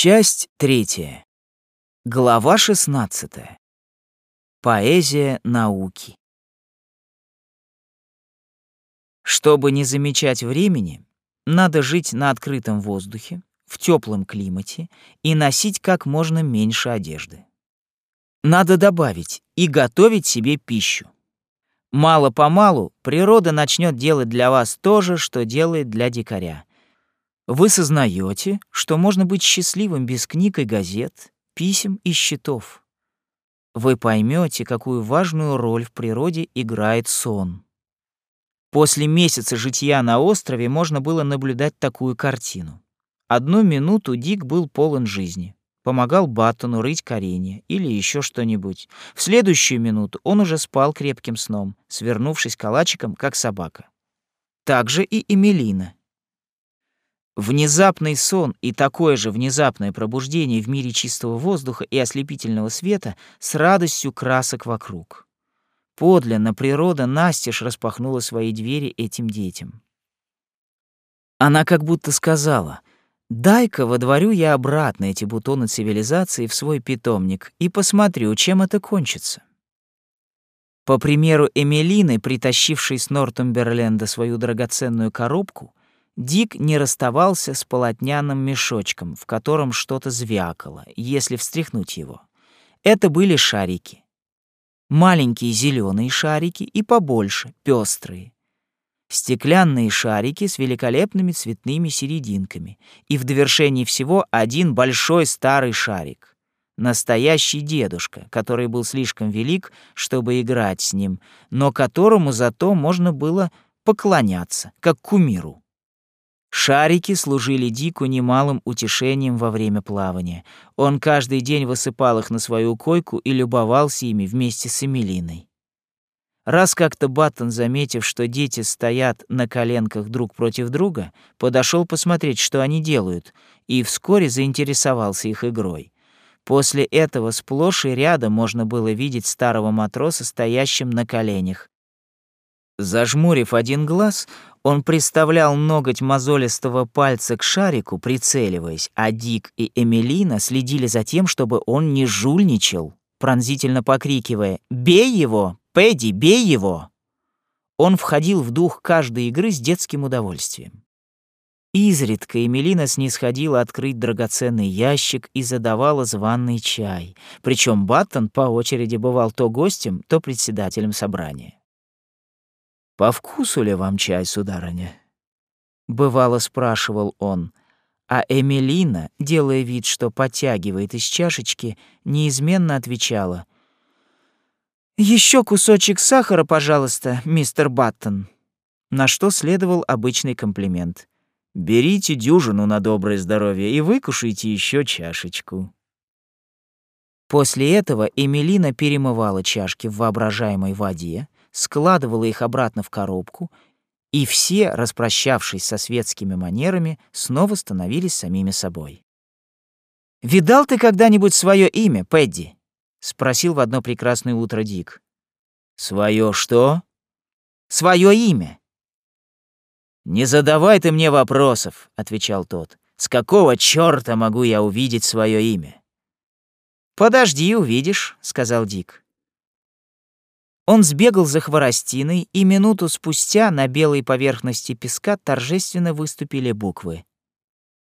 Часть третья. Глава шестнадцатая. Поэзия науки. Чтобы не замечать времени, надо жить на открытом воздухе, в теплом климате и носить как можно меньше одежды. Надо добавить и готовить себе пищу. Мало-помалу природа начнет делать для вас то же, что делает для дикаря. Вы сознаете, что можно быть счастливым без книг и газет, писем и счетов. Вы поймете, какую важную роль в природе играет сон. После месяца житья на острове можно было наблюдать такую картину. Одну минуту Дик был полон жизни. Помогал Баттону рыть коренья или еще что-нибудь. В следующую минуту он уже спал крепким сном, свернувшись калачиком, как собака. Так же и Эмилина. Внезапный сон и такое же внезапное пробуждение в мире чистого воздуха и ослепительного света с радостью красок вокруг. Подлинно природа настежь распахнула свои двери этим детям. Она как будто сказала, «Дай-ка водворю я обратно эти бутоны цивилизации в свой питомник и посмотрю, чем это кончится». По примеру Эмилины, притащившей с Нортумберленда свою драгоценную коробку, Дик не расставался с полотняным мешочком, в котором что-то звякало, если встряхнуть его. Это были шарики. Маленькие зеленые шарики и побольше, пестрые. Стеклянные шарики с великолепными цветными серединками. И в довершении всего один большой старый шарик. Настоящий дедушка, который был слишком велик, чтобы играть с ним, но которому зато можно было поклоняться, как кумиру. Шарики служили Дику немалым утешением во время плавания. Он каждый день высыпал их на свою койку и любовался ими вместе с Эмилиной. Раз как-то Баттон, заметив, что дети стоят на коленках друг против друга, подошел посмотреть, что они делают, и вскоре заинтересовался их игрой. После этого сплошь и рядом можно было видеть старого матроса, стоящим на коленях. Зажмурив один глаз, он приставлял ноготь мозолистого пальца к шарику, прицеливаясь, а Дик и Эмилина следили за тем, чтобы он не жульничал, пронзительно покрикивая «Бей его! Пэдди, бей его!» Он входил в дух каждой игры с детским удовольствием. Изредка Эмилина снисходила открыть драгоценный ящик и задавала званный чай, причем Баттон по очереди бывал то гостем, то председателем собрания. «По вкусу ли вам чай, сударыня?» Бывало спрашивал он, а Эмилина, делая вид, что подтягивает из чашечки, неизменно отвечала. Еще кусочек сахара, пожалуйста, мистер Баттон». На что следовал обычный комплимент. «Берите дюжину на доброе здоровье и выкушайте еще чашечку». После этого Эмилина перемывала чашки в воображаемой воде, складывала их обратно в коробку, и все, распрощавшись со светскими манерами, снова становились самими собой. «Видал ты когда-нибудь свое имя, Пэдди?» — спросил в одно прекрасное утро Дик. «Своё что?» «Своё имя». «Не задавай ты мне вопросов», — отвечал тот. «С какого чёрта могу я увидеть своё имя?» «Подожди, увидишь», — сказал Дик. Он сбегал за хворостиной, и минуту спустя на белой поверхности песка торжественно выступили буквы.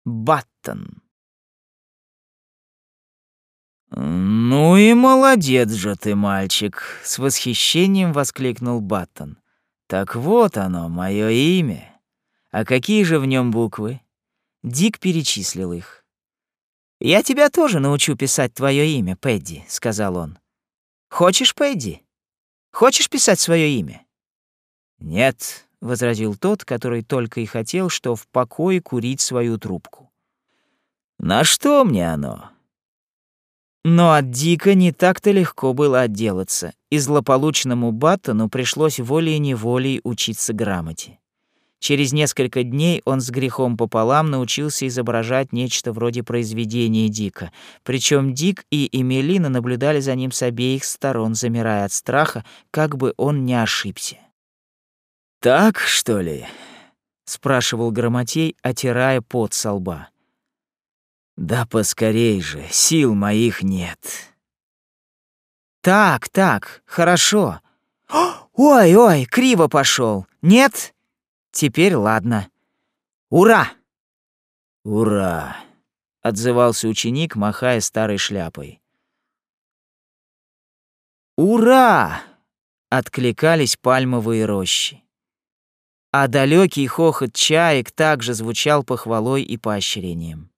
«Баттон». «Ну и молодец же ты, мальчик!» — с восхищением воскликнул Баттон. «Так вот оно, мое имя. А какие же в нем буквы?» Дик перечислил их. «Я тебя тоже научу писать твое имя, Пэдди», — сказал он. «Хочешь, Пэдди?» Хочешь писать свое имя?» «Нет», — возразил тот, который только и хотел, что в покое курить свою трубку. «На что мне оно?» Но от Дика не так-то легко было отделаться, и злополучному Баттону пришлось волей-неволей учиться грамоте. Через несколько дней он с грехом пополам научился изображать нечто вроде произведения Дика. Причем Дик и Эмилина наблюдали за ним с обеих сторон, замирая от страха, как бы он не ошибся. «Так, что ли?» — спрашивал Громотей, отирая пот со лба. Да поскорей же, сил моих нет. Так, так, хорошо. Ой, ой, криво пошел. Нет? Теперь ладно. Ура! Ура! отзывался ученик, махая старой шляпой. Ура! откликались пальмовые рощи. А далекий хохот чаек также звучал похвалой и поощрением.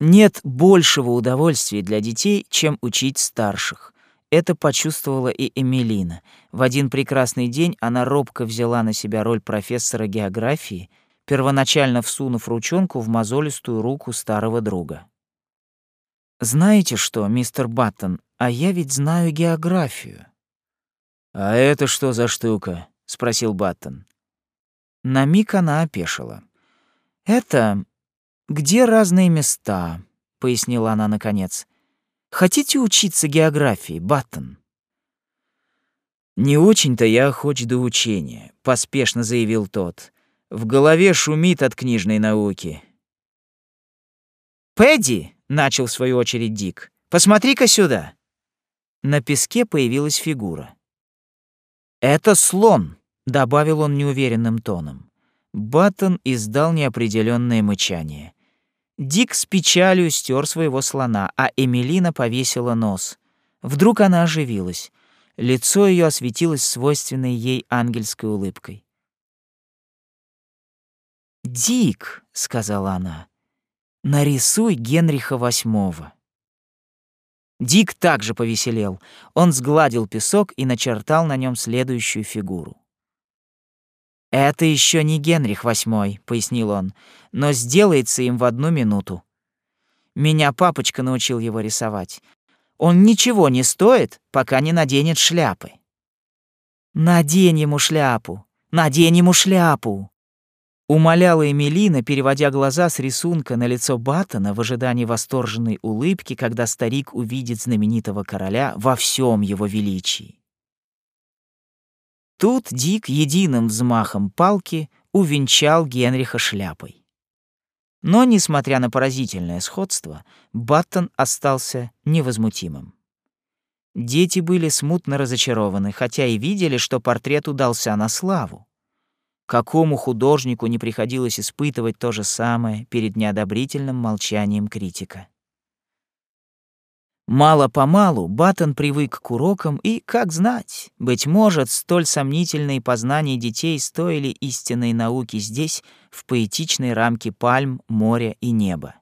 Нет большего удовольствия для детей, чем учить старших. Это почувствовала и Эмилина. В один прекрасный день она робко взяла на себя роль профессора географии, первоначально всунув ручонку в мозолистую руку старого друга. «Знаете что, мистер Баттон, а я ведь знаю географию». «А это что за штука?» — спросил Баттон. На миг она опешила. «Это «Где разные места?» — пояснила она наконец. «Хотите учиться географии, Баттон?» «Не очень-то я охоч до учения», — поспешно заявил тот. «В голове шумит от книжной науки». «Пэдди!» — начал в свою очередь Дик. «Посмотри-ка сюда!» На песке появилась фигура. «Это слон», — добавил он неуверенным тоном. Баттон издал неопределенное мычание. Дик с печалью стер своего слона, а Эмилина повесила нос. Вдруг она оживилась. Лицо ее осветилось свойственной ей ангельской улыбкой. «Дик», — сказала она, — «нарисуй Генриха VIII». Дик также повеселел. Он сгладил песок и начертал на нем следующую фигуру. «Это еще не Генрих VIII», — пояснил он, — «но сделается им в одну минуту. Меня папочка научил его рисовать. Он ничего не стоит, пока не наденет шляпы». «Надень ему шляпу! Надень ему шляпу!» Умоляла Эмилина, переводя глаза с рисунка на лицо Баттона в ожидании восторженной улыбки, когда старик увидит знаменитого короля во всем его величии. Тут Дик единым взмахом палки увенчал Генриха шляпой. Но, несмотря на поразительное сходство, Баттон остался невозмутимым. Дети были смутно разочарованы, хотя и видели, что портрет удался на славу. Какому художнику не приходилось испытывать то же самое перед неодобрительным молчанием критика? Мало-помалу Баттон привык к урокам и, как знать, быть может, столь сомнительные познания детей стоили истинной науки здесь, в поэтичной рамке пальм, моря и неба.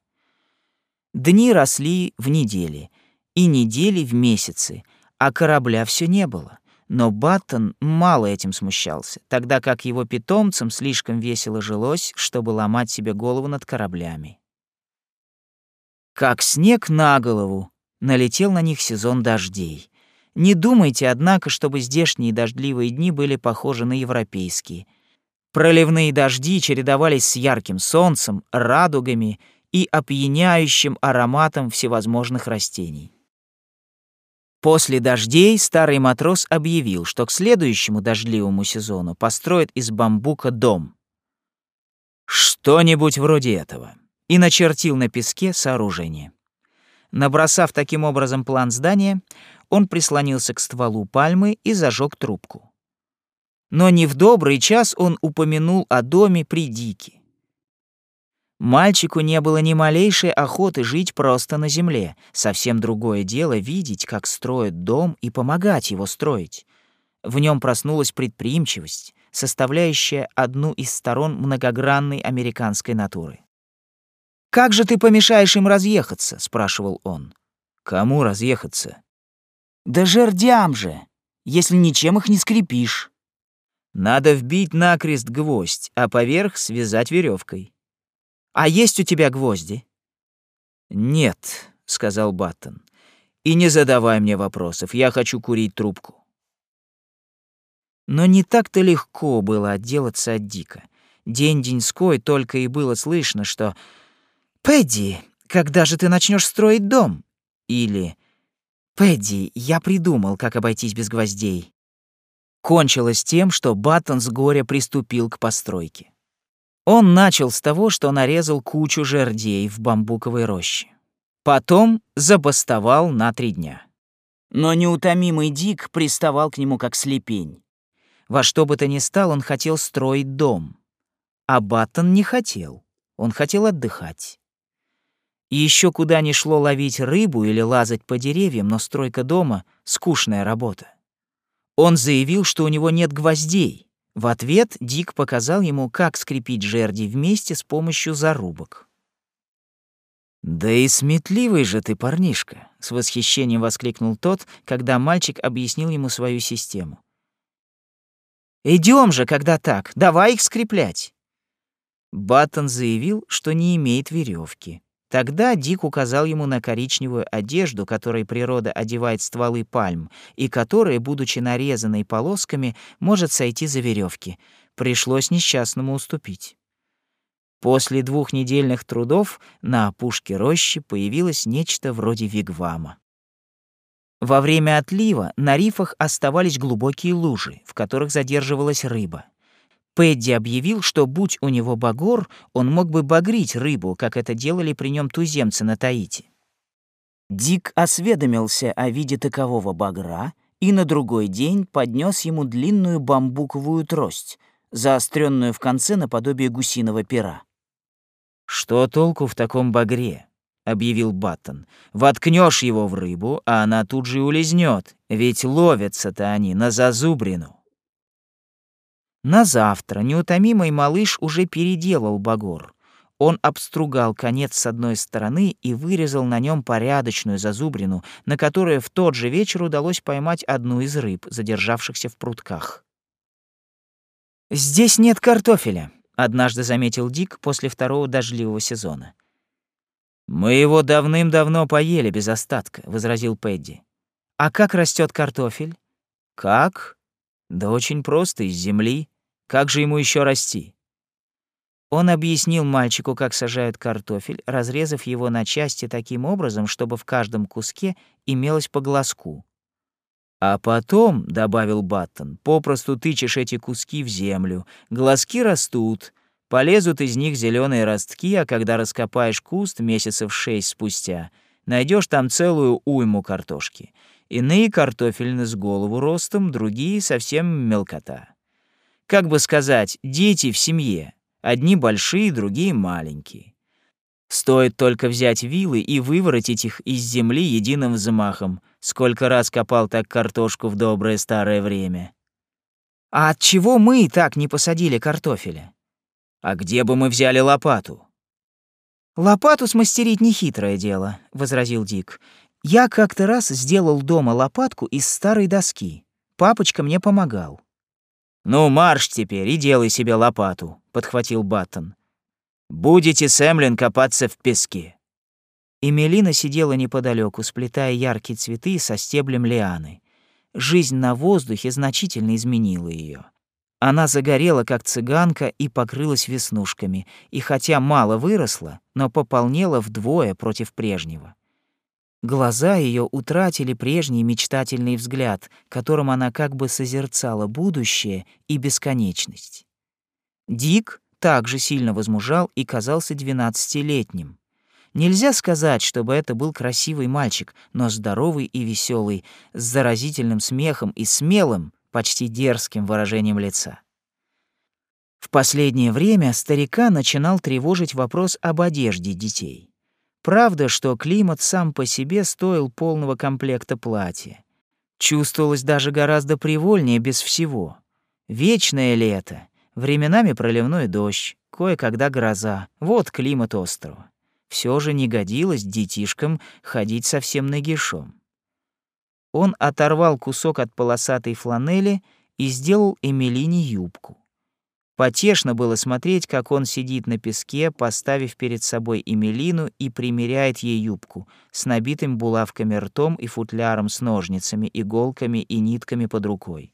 Дни росли в недели, и недели в месяцы, а корабля все не было. Но Баттон мало этим смущался, тогда как его питомцам слишком весело жилось, чтобы ломать себе голову над кораблями. Как снег на голову, налетел на них сезон дождей. Не думайте, однако, чтобы здешние дождливые дни были похожи на европейские. Проливные дожди чередовались с ярким солнцем, радугами и опьяняющим ароматом всевозможных растений. После дождей старый матрос объявил, что к следующему дождливому сезону построит из бамбука дом. Что-нибудь вроде этого. И начертил на песке сооружение. Набросав таким образом план здания, он прислонился к стволу пальмы и зажег трубку. Но не в добрый час он упомянул о доме при Дике. Мальчику не было ни малейшей охоты жить просто на земле. Совсем другое дело видеть, как строят дом и помогать его строить. В нем проснулась предприимчивость, составляющая одну из сторон многогранной американской натуры. «Как же ты помешаешь им разъехаться?» — спрашивал он. «Кому разъехаться?» «Да жердям же, если ничем их не скрепишь». «Надо вбить накрест гвоздь, а поверх связать веревкой. «А есть у тебя гвозди?» «Нет», — сказал Баттон. «И не задавай мне вопросов, я хочу курить трубку». Но не так-то легко было отделаться от Дика. День-деньской только и было слышно, что «Пэдди, когда же ты начнешь строить дом?» Или «Пэдди, я придумал, как обойтись без гвоздей». Кончилось тем, что Баттон с горя приступил к постройке. Он начал с того, что нарезал кучу жердей в бамбуковой роще. Потом забастовал на три дня. Но неутомимый Дик приставал к нему как слепень. Во что бы то ни стало, он хотел строить дом. А Баттон не хотел. Он хотел отдыхать. И еще куда ни шло ловить рыбу или лазать по деревьям, но стройка дома — скучная работа. Он заявил, что у него нет гвоздей. В ответ Дик показал ему, как скрепить жерди вместе с помощью зарубок. «Да и сметливый же ты, парнишка!» — с восхищением воскликнул тот, когда мальчик объяснил ему свою систему. Идем же, когда так, давай их скреплять!» Баттон заявил, что не имеет веревки. Тогда Дик указал ему на коричневую одежду, которой природа одевает стволы пальм, и которая, будучи нарезанной полосками, может сойти за веревки. Пришлось несчастному уступить. После двухнедельных трудов на опушке рощи появилось нечто вроде вигвама. Во время отлива на рифах оставались глубокие лужи, в которых задерживалась рыба. Пэдди объявил, что будь у него багор, он мог бы багрить рыбу, как это делали при нем туземцы на Таити. Дик осведомился о виде такового багра и на другой день поднес ему длинную бамбуковую трость, заостренную в конце наподобие гусиного пера. «Что толку в таком багре?» — объявил Баттон. «Воткнешь его в рыбу, а она тут же улизнет, ведь ловятся-то они на зазубрину». На завтра неутомимый малыш уже переделал багор. Он обстругал конец с одной стороны и вырезал на нем порядочную зазубрину, на которую в тот же вечер удалось поймать одну из рыб, задержавшихся в прутках. «Здесь нет картофеля», — однажды заметил Дик после второго дождливого сезона. «Мы его давным-давно поели без остатка», — возразил Пэдди. «А как растет картофель?» «Как? Да очень просто, из земли. Как же ему еще расти? Он объяснил мальчику, как сажают картофель, разрезав его на части таким образом, чтобы в каждом куске имелось по глазку. А потом, — добавил Баттон, — попросту тычешь эти куски в землю, глазки растут, полезут из них зеленые ростки, а когда раскопаешь куст месяцев шесть спустя, найдешь там целую уйму картошки. Иные картофельны с голову ростом, другие совсем мелкота как бы сказать, дети в семье. Одни большие, другие маленькие. Стоит только взять вилы и выворотить их из земли единым взмахом. Сколько раз копал так картошку в доброе старое время. А от чего мы так не посадили картофеля? А где бы мы взяли лопату? Лопату смастерить нехитрое дело, возразил Дик. Я как-то раз сделал дома лопатку из старой доски. Папочка мне помогал. «Ну, марш теперь и делай себе лопату», — подхватил Баттон. «Будете с Эмлин копаться в песке». Эмилина сидела неподалеку, сплетая яркие цветы со стеблем лианы. Жизнь на воздухе значительно изменила ее. Она загорела, как цыганка, и покрылась веснушками, и хотя мало выросла, но пополнела вдвое против прежнего. Глаза ее утратили прежний мечтательный взгляд, которым она как бы созерцала будущее и бесконечность. Дик также сильно возмужал и казался двенадцатилетним. Нельзя сказать, чтобы это был красивый мальчик, но здоровый и веселый, с заразительным смехом и смелым, почти дерзким выражением лица. В последнее время старика начинал тревожить вопрос об одежде детей. Правда, что климат сам по себе стоил полного комплекта платья. Чувствовалось даже гораздо привольнее без всего. Вечное лето, временами проливной дождь, кое-когда гроза. Вот климат острова. Все же не годилось детишкам ходить совсем нагишом. Он оторвал кусок от полосатой фланели и сделал Эмилине юбку. Потешно было смотреть, как он сидит на песке, поставив перед собой Эмилину и примеряет ей юбку с набитым булавками ртом и футляром с ножницами, иголками и нитками под рукой.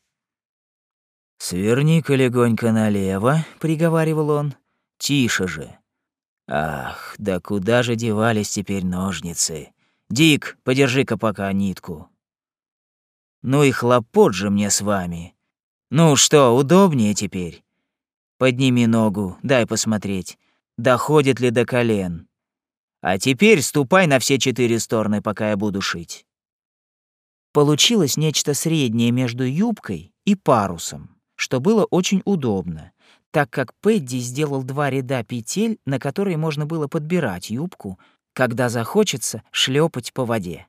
«Сверни-ка легонько налево», — приговаривал он. «Тише же». «Ах, да куда же девались теперь ножницы? Дик, подержи-ка пока нитку». «Ну и хлопот же мне с вами. Ну что, удобнее теперь?» Подними ногу, дай посмотреть, доходит ли до колен. А теперь ступай на все четыре стороны, пока я буду шить. Получилось нечто среднее между юбкой и парусом, что было очень удобно, так как Пэдди сделал два ряда петель, на которые можно было подбирать юбку, когда захочется шлепать по воде.